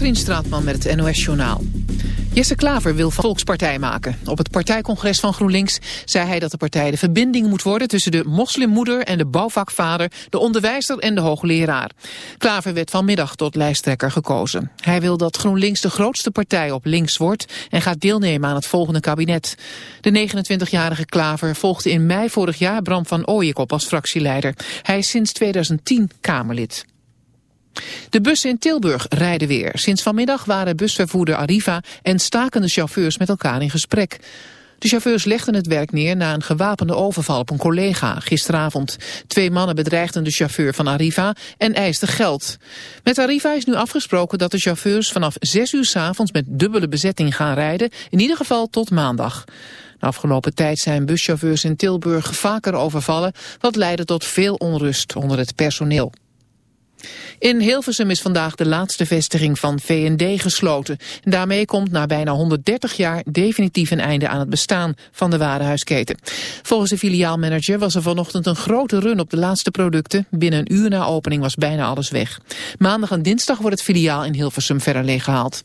Katrien Straatman met het NOS-journaal. Jesse Klaver wil Volkspartij maken. Op het partijcongres van GroenLinks zei hij dat de partij de verbinding moet worden tussen de moslimmoeder en de bouwvakvader, de onderwijzer en de hoogleraar. Klaver werd vanmiddag tot lijsttrekker gekozen. Hij wil dat GroenLinks de grootste partij op links wordt en gaat deelnemen aan het volgende kabinet. De 29-jarige Klaver volgde in mei vorig jaar Bram van Ooyek op als fractieleider. Hij is sinds 2010 Kamerlid. De bussen in Tilburg rijden weer. Sinds vanmiddag waren busvervoerder Arriva en stakende chauffeurs met elkaar in gesprek. De chauffeurs legden het werk neer na een gewapende overval op een collega gisteravond. Twee mannen bedreigden de chauffeur van Arriva en eisten geld. Met Arriva is nu afgesproken dat de chauffeurs vanaf 6 uur s avonds met dubbele bezetting gaan rijden, in ieder geval tot maandag. De afgelopen tijd zijn buschauffeurs in Tilburg vaker overvallen, wat leidde tot veel onrust onder het personeel. In Hilversum is vandaag de laatste vestiging van V&D gesloten. En daarmee komt na bijna 130 jaar definitief een einde aan het bestaan van de warenhuisketen. Volgens de filiaalmanager was er vanochtend een grote run op de laatste producten. Binnen een uur na opening was bijna alles weg. Maandag en dinsdag wordt het filiaal in Hilversum verder leeggehaald.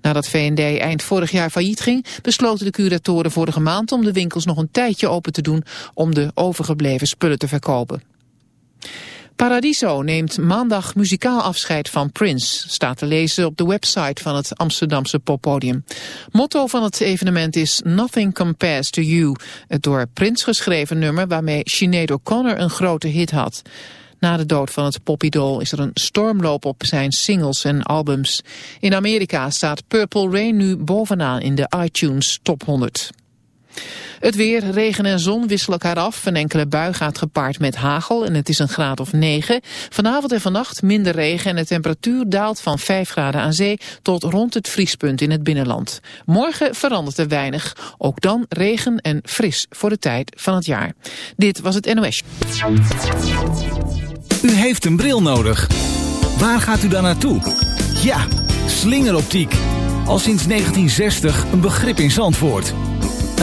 Nadat V&D eind vorig jaar failliet ging, besloten de curatoren vorige maand om de winkels nog een tijdje open te doen om de overgebleven spullen te verkopen. Paradiso neemt maandag muzikaal afscheid van Prince, staat te lezen op de website van het Amsterdamse poppodium. Motto van het evenement is Nothing Compares to You, het door Prince geschreven nummer waarmee Sinead O'Connor een grote hit had. Na de dood van het popidool is er een stormloop op zijn singles en albums. In Amerika staat Purple Rain nu bovenaan in de iTunes Top 100. Het weer, regen en zon wisselen elkaar af. Een enkele bui gaat gepaard met hagel en het is een graad of 9. Vanavond en vannacht minder regen en de temperatuur daalt van 5 graden aan zee tot rond het vriespunt in het binnenland. Morgen verandert er weinig. Ook dan regen en fris voor de tijd van het jaar. Dit was het NOS. U heeft een bril nodig. Waar gaat u dan naartoe? Ja, slingeroptiek. Al sinds 1960 een begrip in Zandvoort.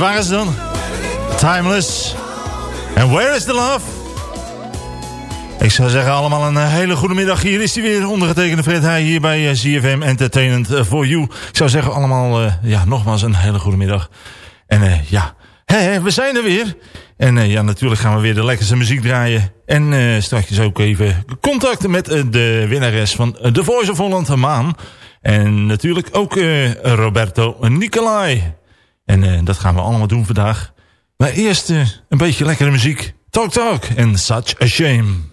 Waren ze dan. Timeless. En Where is the Love? Ik zou zeggen allemaal een eh, hele goede middag. Hier is hij weer, ondergetekende Fred Heij hier bij uh, eh, ZFM Entertainment uh, for You. Ik zou zeggen allemaal, ja, nogmaals een hele goede middag. En ja, we zijn er weer. En ja, natuurlijk gaan we weer de lekkerste muziek draaien. En straks ook even contact met de winnares van The Voice of Holland, Maan. En natuurlijk ook Roberto Nicolai. En uh, dat gaan we allemaal doen vandaag. Maar eerst uh, een beetje lekkere muziek. Talk Talk en Such a Shame.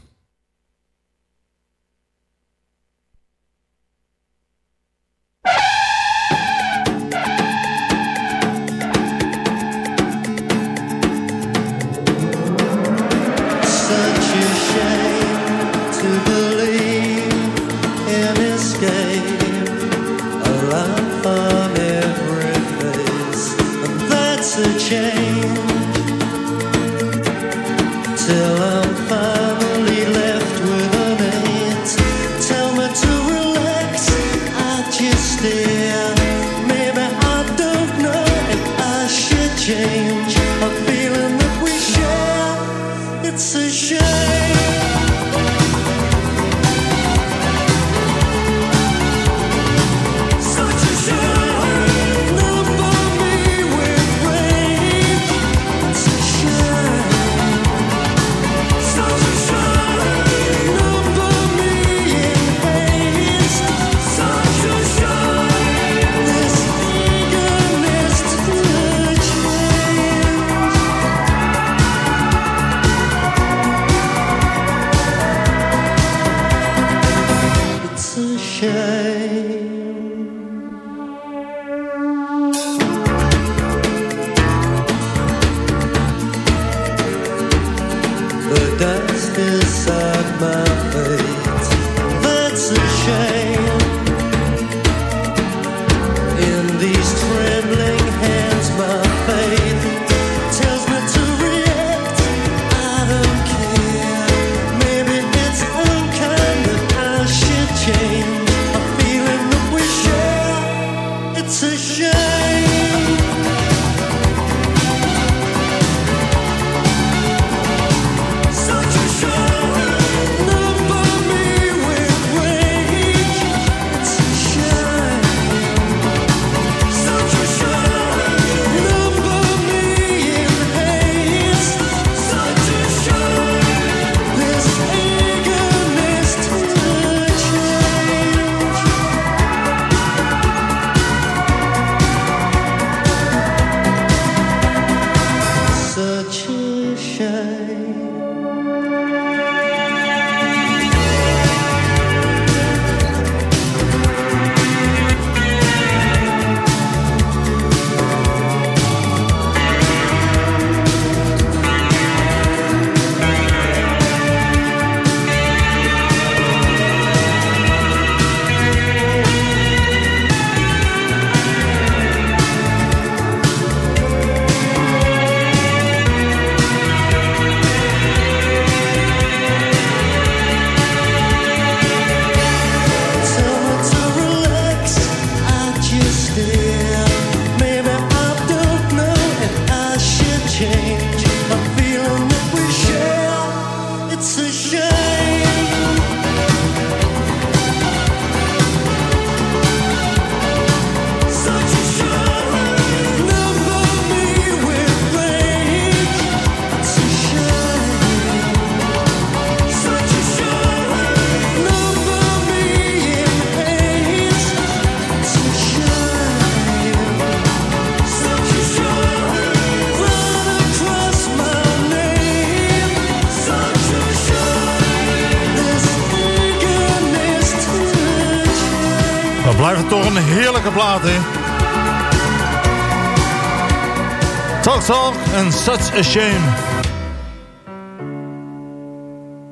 Talk Talk en Such a Shame.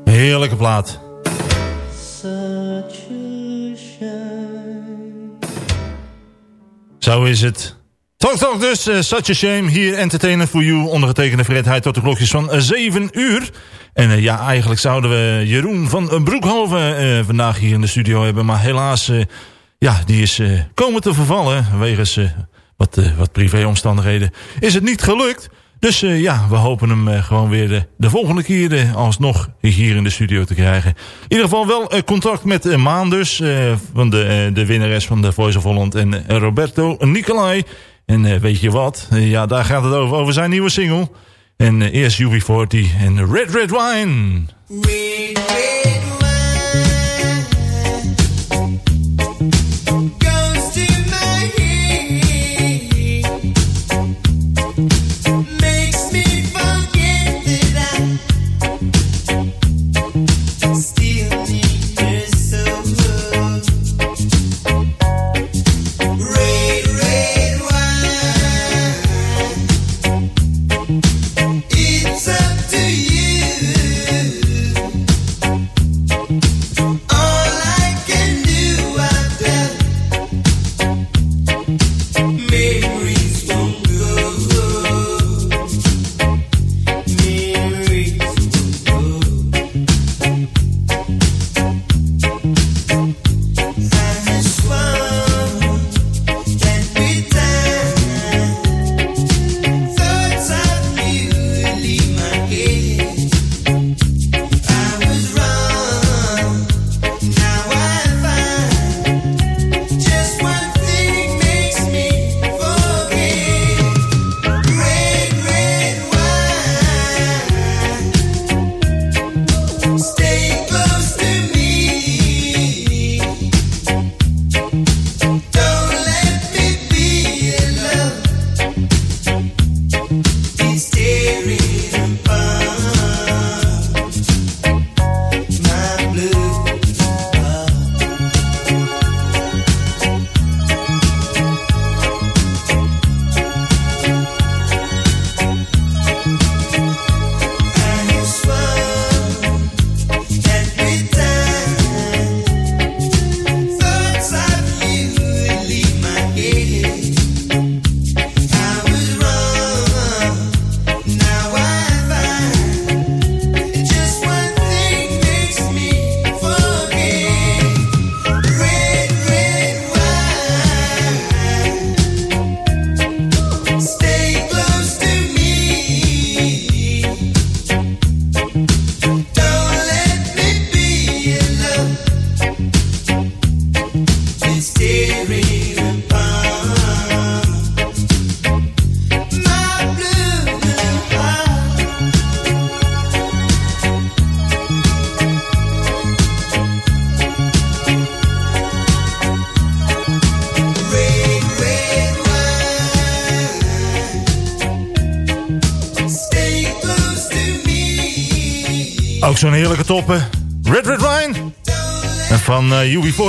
Heerlijke plaat. Zo is het. Talk Talk dus, uh, Such a Shame. Hier Entertainer for You, ondergetekende Fred tot de klokjes van 7 uh, uur. En uh, ja, eigenlijk zouden we Jeroen van Broekhoven vandaag hier in de studio hebben. Maar helaas, ja, die is komen te vervallen. Wegens wat, uh, wat privéomstandigheden is het niet gelukt. Dus uh, ja, we hopen hem uh, gewoon weer de, de volgende keer alsnog hier in de studio te krijgen. In ieder geval wel contact met Maan dus. van de, de winnares van de Voice of Holland en Roberto Nicolai. En weet je wat? ja, daar gaat het over. Over zijn nieuwe single. En eerst UB40 en Red Red Wine.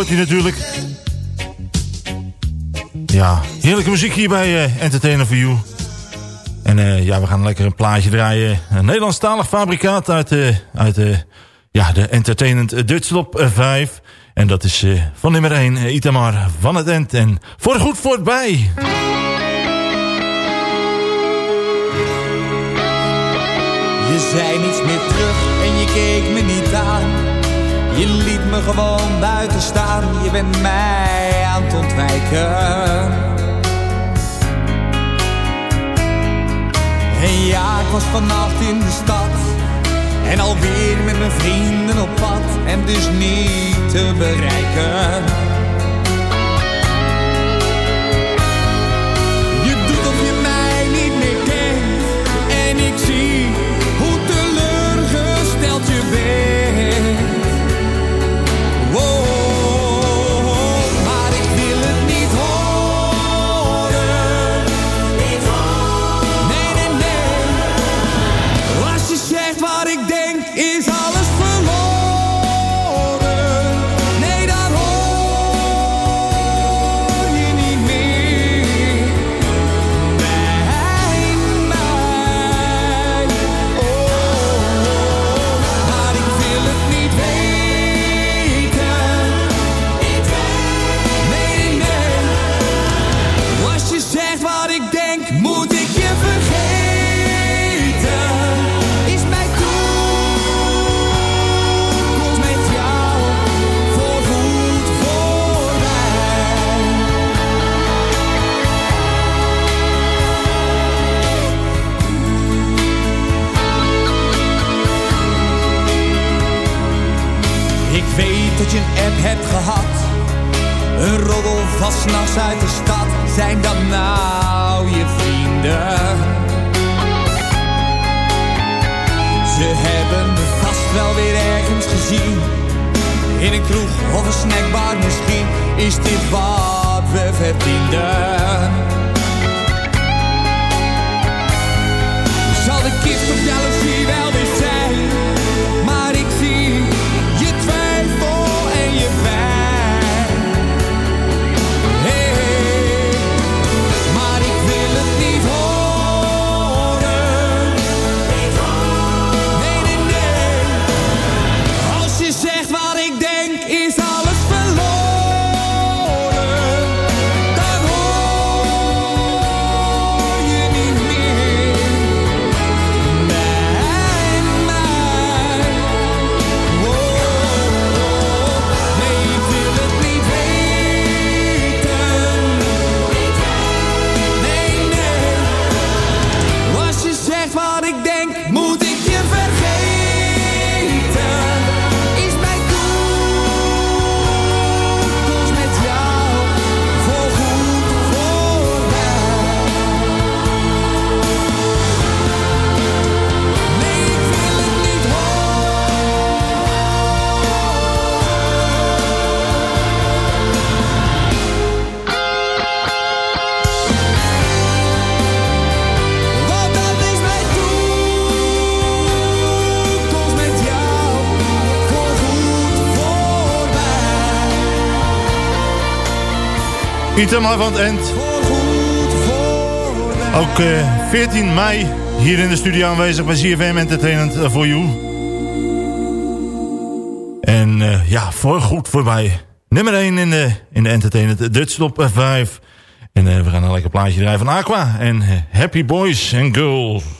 Uh, UB40 natuurlijk. Ja, heerlijke muziek hier bij uh, Entertainer for You. En uh, ja, we gaan lekker een plaatje draaien. Een Nederlandstalig fabrikaat uit, uh, uit ja, de Entertainment Dutch Top 5. En dat is van nummer 1, Itamar van het End. En voor goed voorbij. Je zei niets meer terug en je keek me niet aan. Je liet me gewoon buiten staan. Je bent mij aan het ontwijken. En ja, ik was vannacht in de stad. En alweer met mijn vrienden op pad. En dus niet te bereiken. Itamar van het End. Ook uh, 14 mei hier in de studio aanwezig bij CFM Entertainment eh, You. En uh, ja, voor goed voorbij. Nummer 1 in de, in de Entertainment Dutch Top 5. En we gaan een lekker plaatje draaien van Aqua. En Happy Boys and Girls.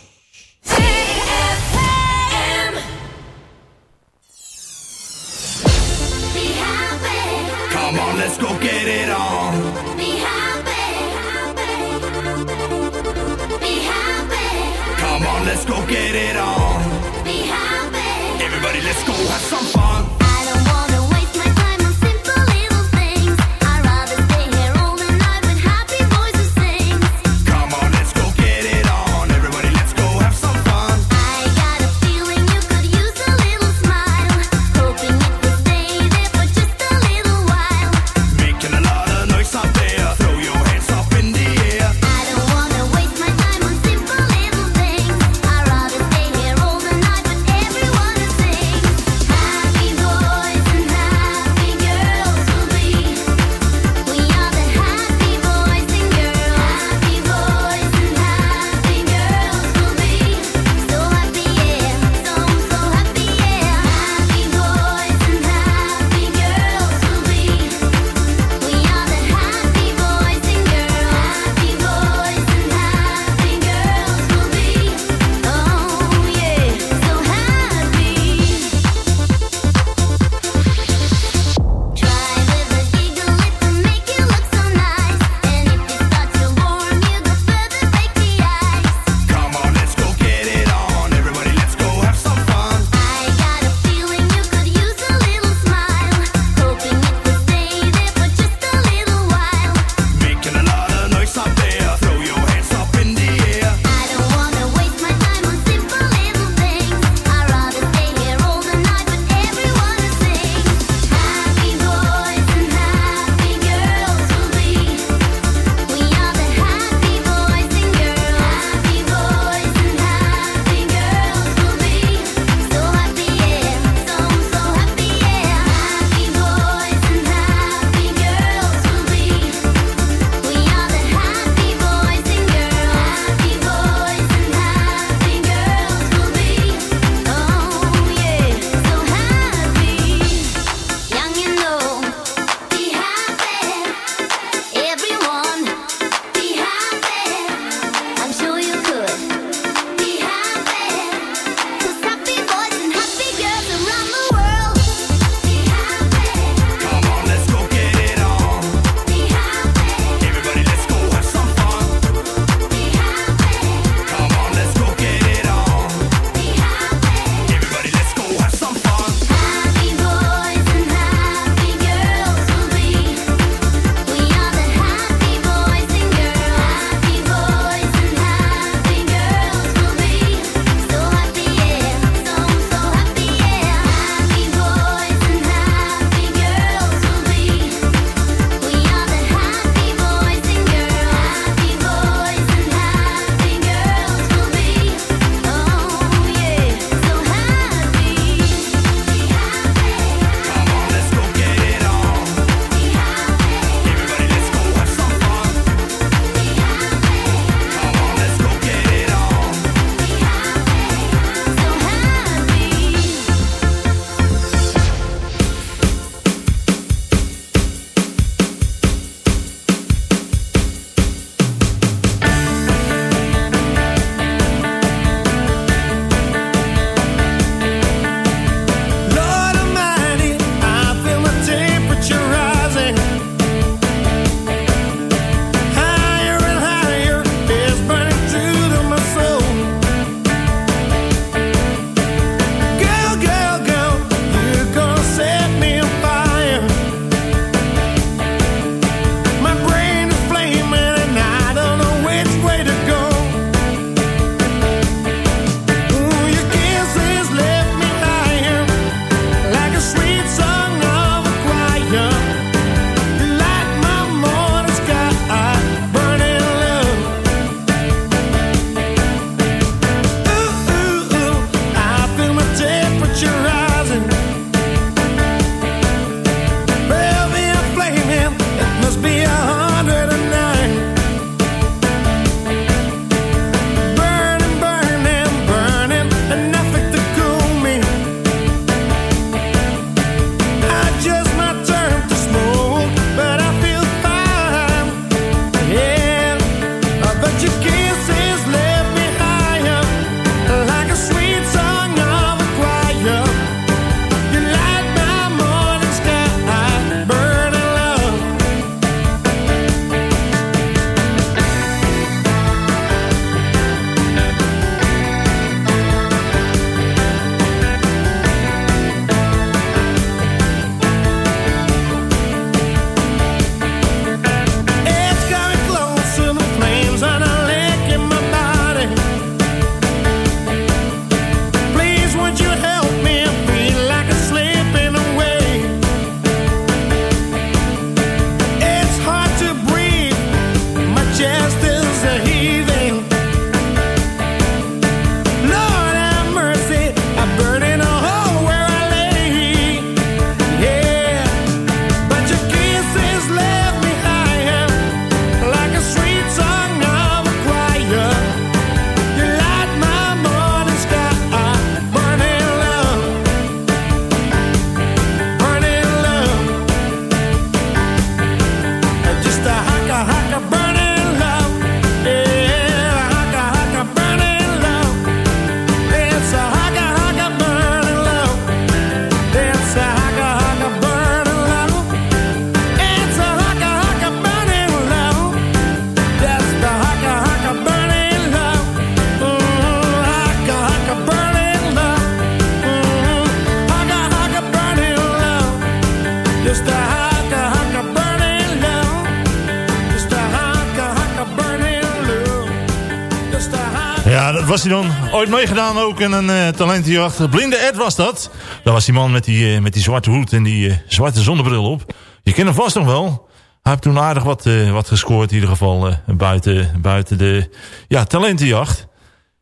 Ooit meegedaan ook in een uh, talentenjacht. Blinde Ed was dat. Dat was die man met die, uh, met die zwarte hoed en die uh, zwarte zonnebril op. Je kent hem vast nog wel. Hij heeft toen aardig wat, wat gescoord in ieder geval. buiten, buiten de ja, talentenjacht.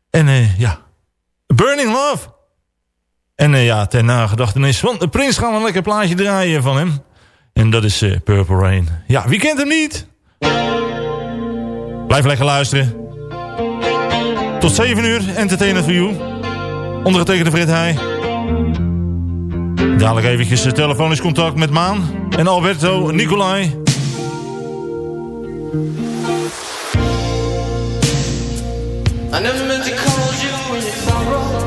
En ja, Burning Love. En ja, ten nagedachtenis van de prins gaan we een lekker plaatje draaien van hem. En dat is Purple Rain. Ja, wie kent hem niet? Blijf lekker luisteren. Tot 7 uur, entertainment for you. Ondergetekende Fred Heij. Dadelijk eventjes telefonisch contact met Maan en Alberto Nicolai. I never meant to call you in your sorrow.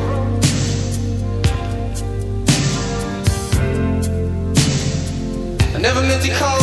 I never meant to call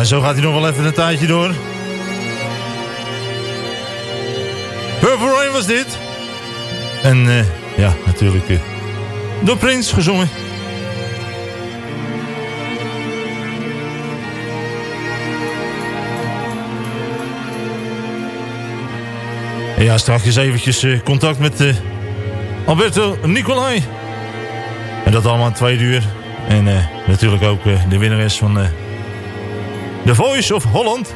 Ja, zo gaat hij nog wel even een tijdje door. Purple Rain was dit. En uh, ja, natuurlijk uh, door Prins gezongen. En ja, straks eventjes uh, contact met Alberto Nicolai. En dat allemaal twee uur. En natuurlijk ook de winnares van The Voice of Holland.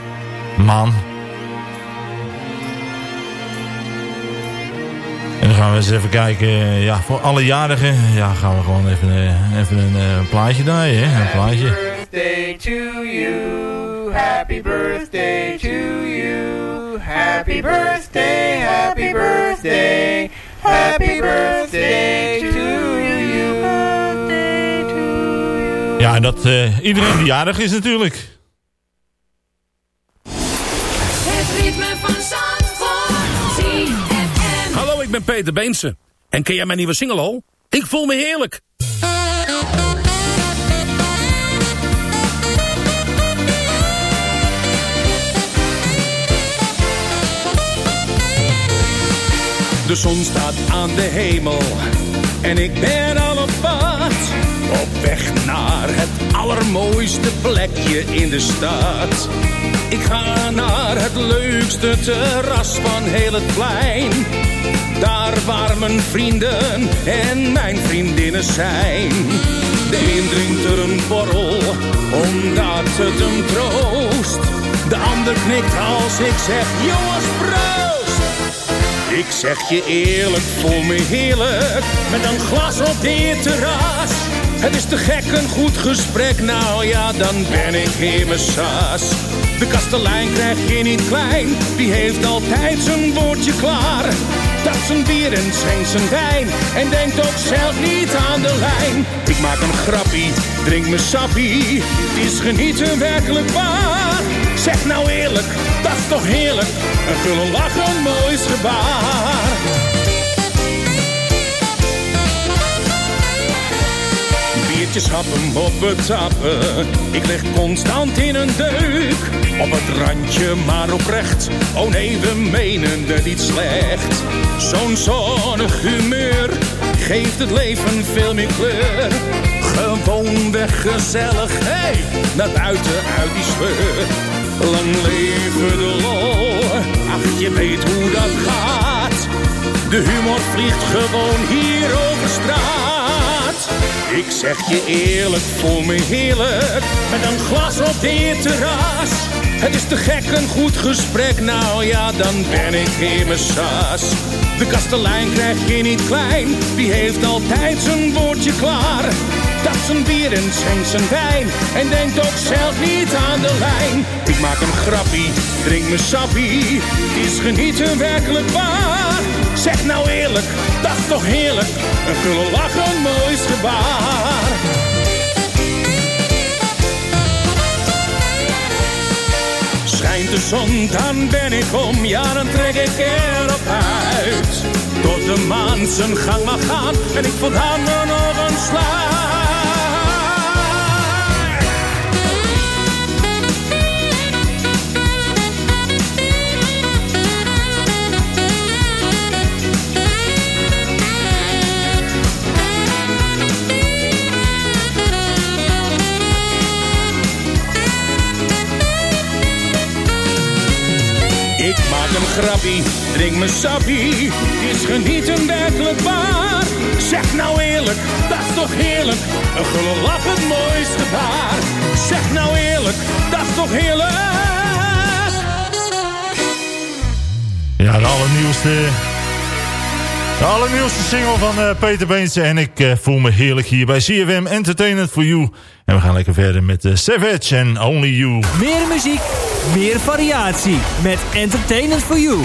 Maan. En dan gaan we eens even kijken. Ja, voor alle jarigen. Ja, gaan we gewoon even, uh, even een uh, plaatje draaien. Hè? Een plaatje. Happy birthday to you. Happy birthday to you. Happy birthday, happy birthday. Happy birthday to you. Ja, en dat uh, iedereen die jarig is natuurlijk. Ben Peter Beense. En ken jij mijn nieuwe single al? Ik voel me heerlijk. De zon staat aan de hemel en ik ben al op pad. Op weg naar het allermooiste plekje in de stad. Ik ga naar het leukste terras van heel het plein. Daar waar mijn vrienden en mijn vriendinnen zijn. De een drinkt er een borrel, omdat het hem troost. De ander knikt als ik zeg, jongens proost. Ik zeg je eerlijk, voel me heerlijk, met een glas op dit terras. Het is te gek, een goed gesprek, nou ja, dan ben ik in mijn sas. De kastelein krijg je niet klein, die heeft altijd zijn woordje klaar. Dat zijn bier en schenkt zijn wijn, en denkt ook zelf niet aan de lijn. Ik maak een grappie, drink me sappie, het is genieten werkelijk waar. Zeg nou eerlijk, dat is toch heerlijk, een gulle lach, een moois gebaar. Biertjes happen op het. Ik lig constant in een deuk. Op het randje, maar oprecht. Oh nee, we menen het niet slecht. Zo'n zonnig humeur geeft het leven veel meer kleur. Gewoon weg gezellig, hey, naar buiten uit die sleur. Lang leven de lol, ach je weet hoe dat gaat. De humor vliegt gewoon hier over straat. Ik zeg je eerlijk, voel me heerlijk. Met een glas op dit terras. Het is te gek, een goed gesprek. Nou ja, dan ben ik in mijn sas. De kastelein krijg je niet klein. Die heeft altijd zijn woordje klaar. Dat zijn bier en schenkt zijn wijn. En denkt ook zelf niet aan de lijn. Ik maak een grappie, drink me sappie. Is genieten werkelijk waar. Zeg nou eerlijk, dat is toch heerlijk. Een gulle lach, een moois gebaar. Schijnt de zon, dan ben ik om, ja dan trek ik erop uit. Tot de maan zijn gang mag gaan en ik voel handen nog een slag. Een grappie, drink me sappie, is genieten werkelijk waar. Zeg nou eerlijk, dat is toch heerlijk, een gulle lach het mooiste gebaar. Zeg nou eerlijk, dat is toch heerlijk. Ja, de allernieuwste, de allernieuwste single van uh, Peter Beense en ik uh, voel me heerlijk hier bij CFM Entertainment for You. En we gaan lekker verder met uh, Savage en Only You. Meer muziek meer variatie met Entertainment for You.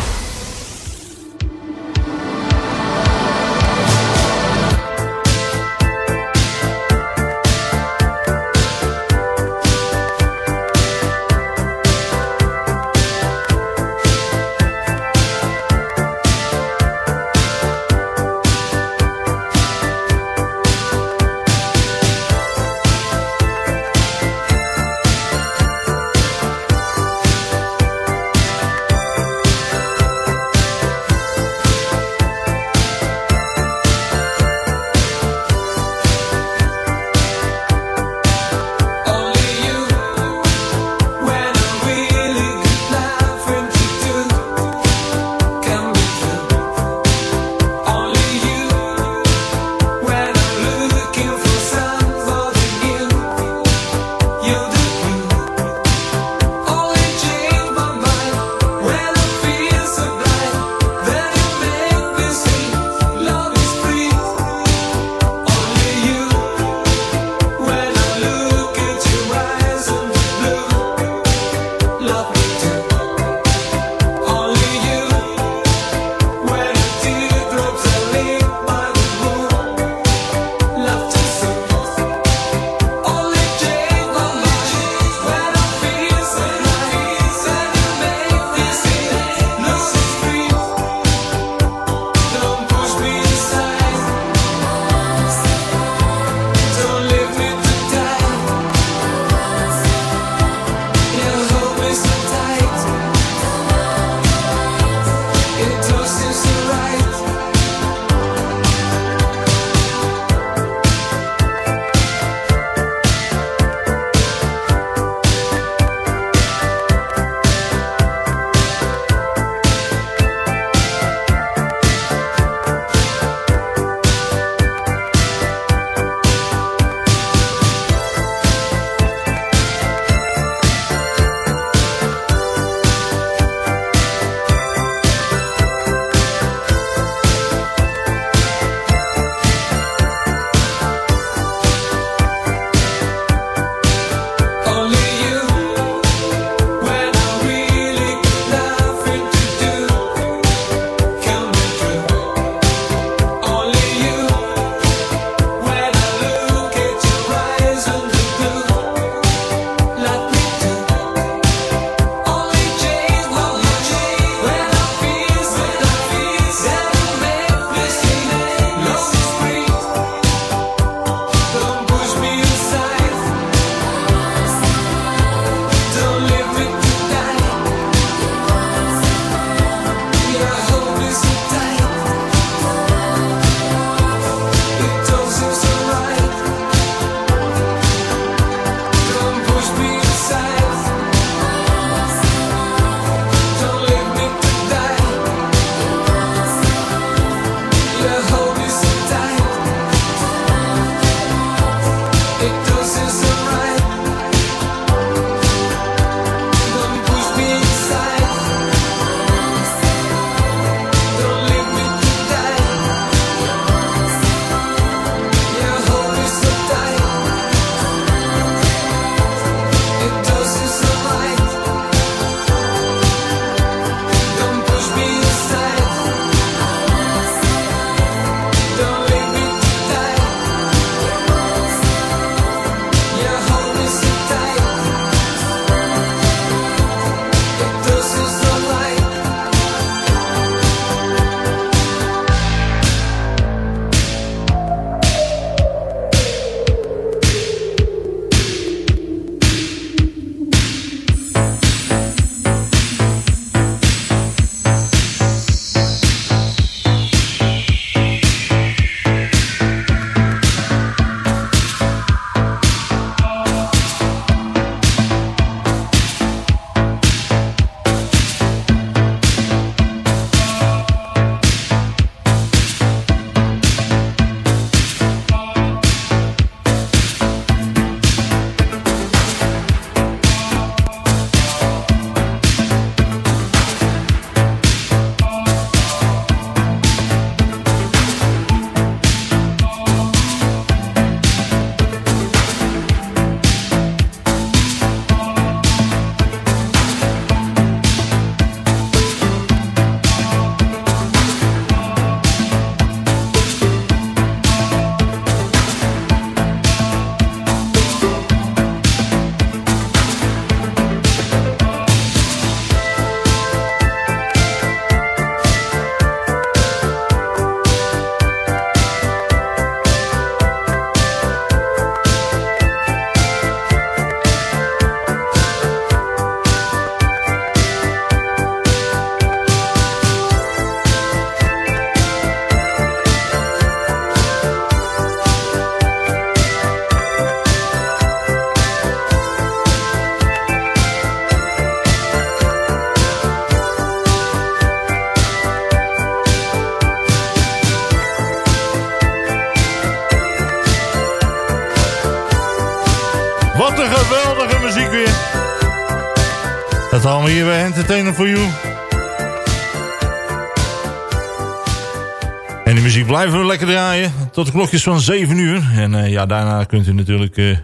For You. En die muziek blijven we lekker draaien. Tot de klokjes van 7 uur. En uh, ja, daarna kunt u natuurlijk uh,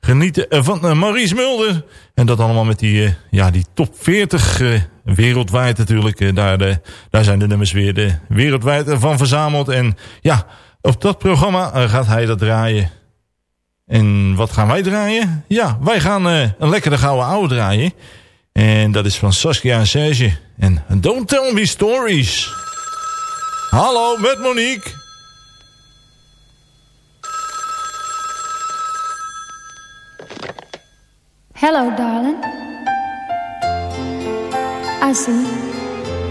genieten van uh, Maurice Mulder. En dat allemaal met die, ja, die top 40 wereldwijd natuurlijk. daar, daar zijn de nummers weer de wereldwijd van verzameld. En ja, op dat programma gaat hij dat draaien. En wat gaan wij draaien? Ja, wij gaan een lekkere gouden oude draaien. En dat is van Saskia en Serge. En Don't Tell Me Stories. Hallo, met Monique. Hello, darling. I see.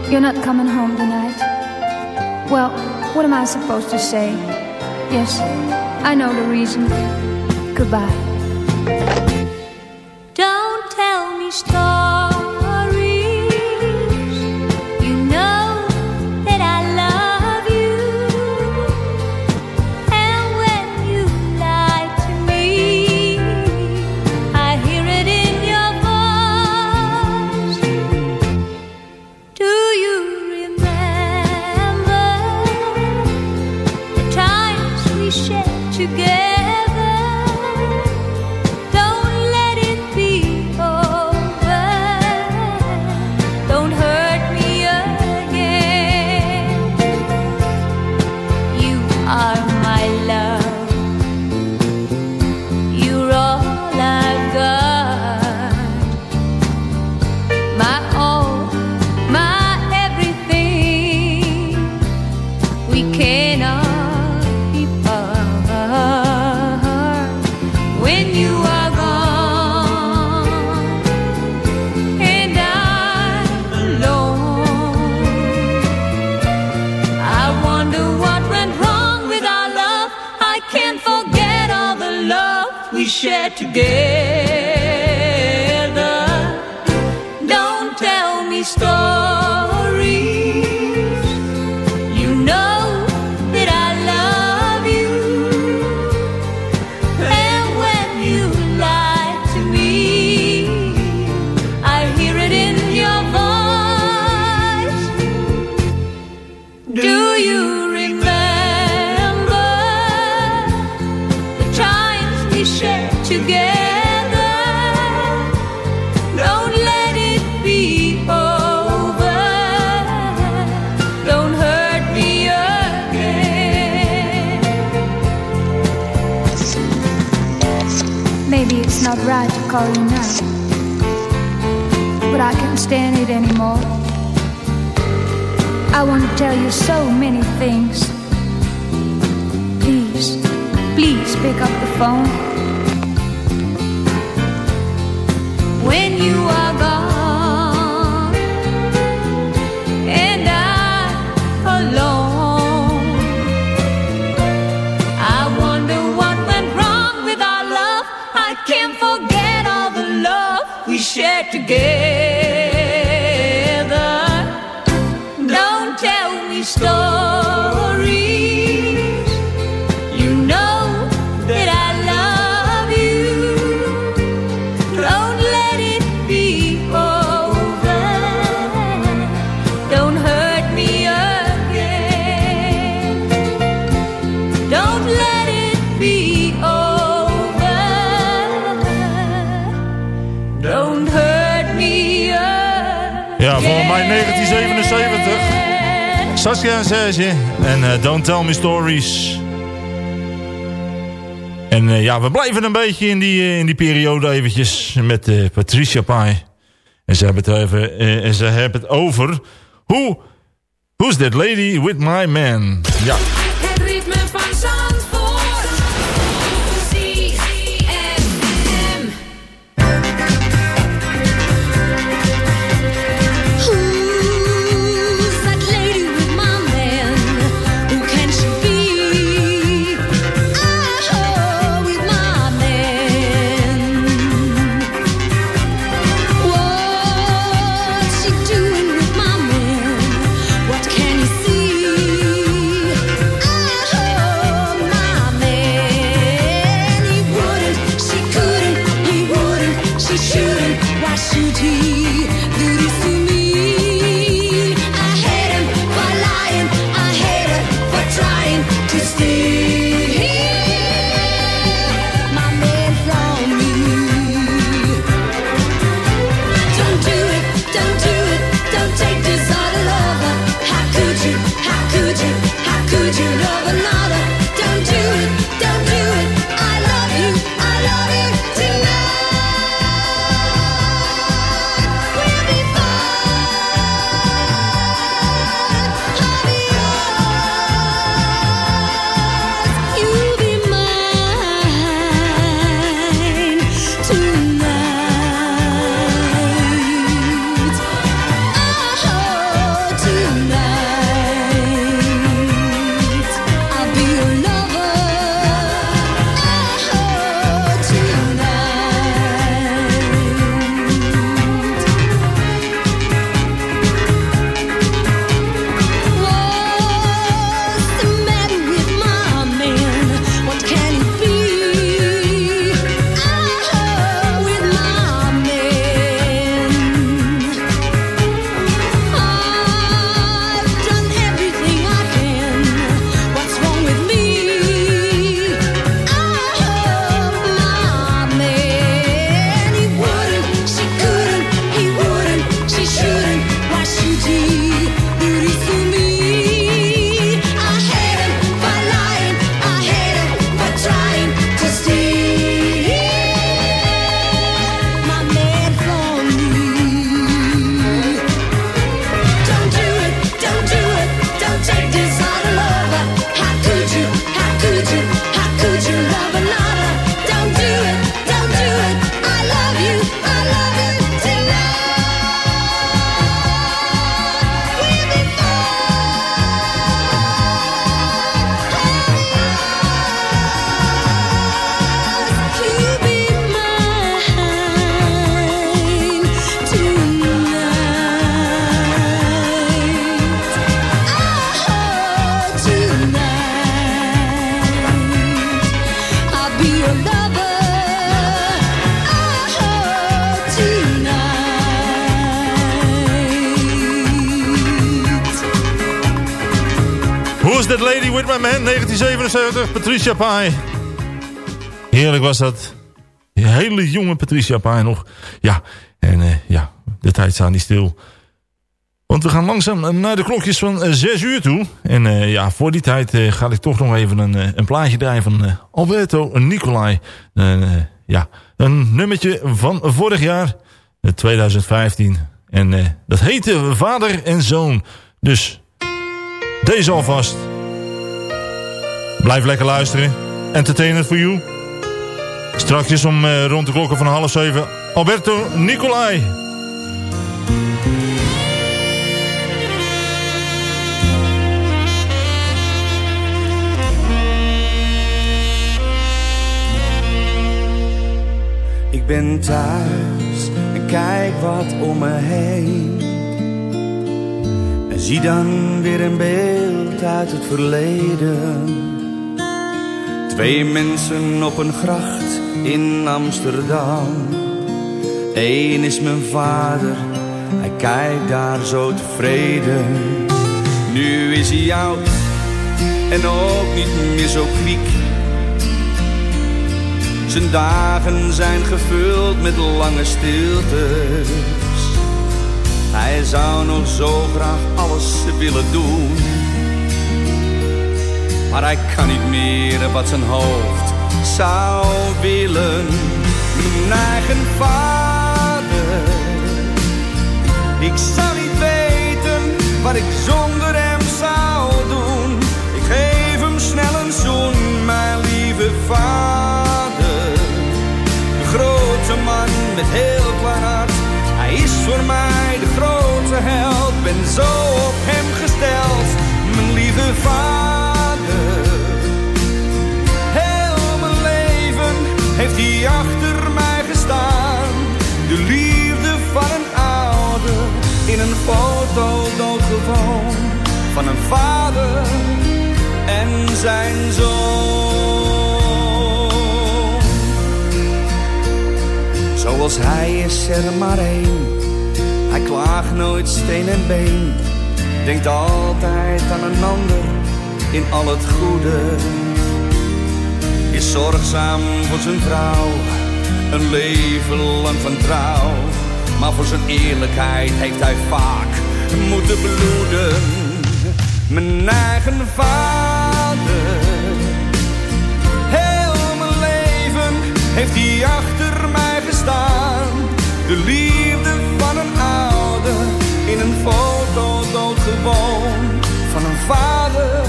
You're not coming home tonight. Well, what am I supposed to say? Yes, I know the reason. Goodbye. Don't tell me stories. Saskia en Serge. En uh, Don't Tell Me Stories. En uh, ja, we blijven een beetje in die, uh, in die periode eventjes met Patricia Pai. En ze hebben het, en ze hebben het over... Who, who's that lady with my man? Ja. Why should he do this? 1977, Patricia Pai. Heerlijk was dat. Hele jonge Patricia Pai nog. Ja, en uh, ja, de tijd staat niet stil. Want we gaan langzaam naar de klokjes van 6 uur toe. En ja, voor die tijd ga ik toch nog even een, een plaatje draaien van Alberto Nicolai. ja, een nummertje van vorig jaar, 2015. En dat heette Vader en Zoon. Dus deze alvast. Blijf lekker luisteren. Entertainment for you. Strakjes om uh, rond de klokken van half zeven. Alberto Nicolai. Ik ben thuis en kijk wat om me heen. En zie dan weer een beeld uit het verleden. Twee mensen op een gracht in Amsterdam. Eén is mijn vader, hij kijkt daar zo tevreden. Nu is hij oud en ook niet meer zo kwiek. Zijn dagen zijn gevuld met lange stiltes. Hij zou nog zo graag alles willen doen. Maar hij kan niet meer wat zijn hoofd zou willen. Mijn eigen vader. Ik zou niet weten wat ik zonder hem zou doen. Ik geef hem snel een zoen, mijn lieve vader. De grote man met heel klein hart. Hij is voor mij de grote held. Ben zo op hem gesteld, mijn lieve vader. Zijn zoon. Zoals hij is er maar één. Hij klaagt nooit steen en been. Denkt altijd aan een ander in al het goede. Is zorgzaam voor zijn vrouw, een leven lang van trouw. Maar voor zijn eerlijkheid heeft hij vaak moeten bloeden. Mijn eigen vader, heel mijn leven heeft hij achter mij gestaan. De liefde van een oude in een foto doodgewoon. Van een vader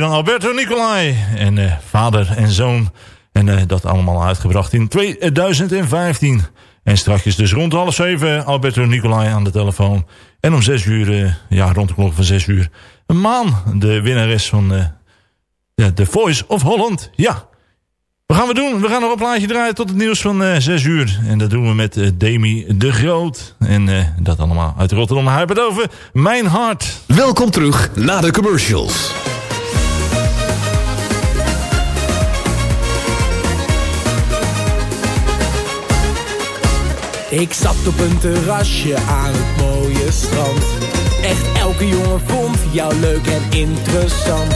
Dan Alberto Nicolai. En eh, vader en zoon. En eh, dat allemaal uitgebracht in 2015. En straks dus rond half zeven Alberto Nicolai aan de telefoon. En om zes uur, eh, ja rond de klok van zes uur... een maan, de winnares van The Voice of Holland. Ja, wat gaan we doen? We gaan nog een plaatje draaien tot het nieuws van eh 6 uur. En dat doen we met Demi de Groot. En dat allemaal uit Rotterdam. Hij heeft het over Mijn Hart. Welkom terug na de commercials. Ik zat op een terrasje aan het mooie strand. Echt elke jongen vond jou leuk en interessant.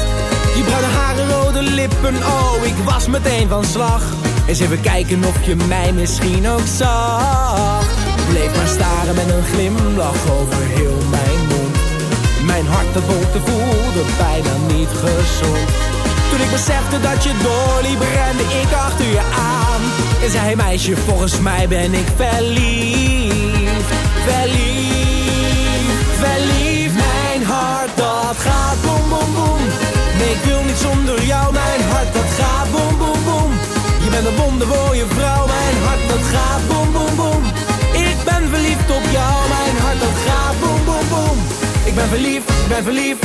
Je bruine haren, rode lippen, oh, ik was meteen van slag. Eens even kijken of je mij misschien ook zag. Bleef maar staren met een glimlach over heel mijn mond. Mijn hart dat te voelde bijna niet gezond. Toen ik besefte dat je doorliep, rende ik achter je aan. En zei, meisje, volgens mij ben ik verliefd. Verliefd, verliefd. Mijn hart dat gaat boem, boem, boem. Nee, ik wil niet zonder jou. Mijn hart dat gaat boem, boem, boem. Je bent een wonderwooie vrouw. Mijn hart dat gaat boem, boem, boem. Ik ben verliefd op jou. Mijn hart dat gaat boem, boem, boem. Ik ben verliefd, ik ben verliefd.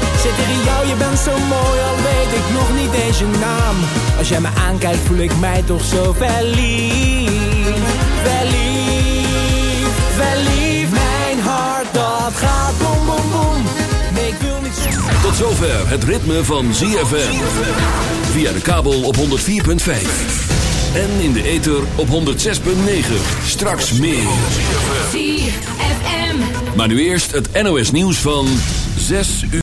Zit tegen jou, je bent zo mooi, al weet ik nog niet eens je naam. Als jij me aankijkt, voel ik mij toch zo verliefd. Verliefd, verliefd, mijn hart dat gaat bom bom bom. Nee, ik wil niet zo... Tot zover het ritme van ZFM. Via de kabel op 104.5. En in de ether op 106.9. Straks meer. ZFM. Maar nu eerst het NOS nieuws van 6 uur.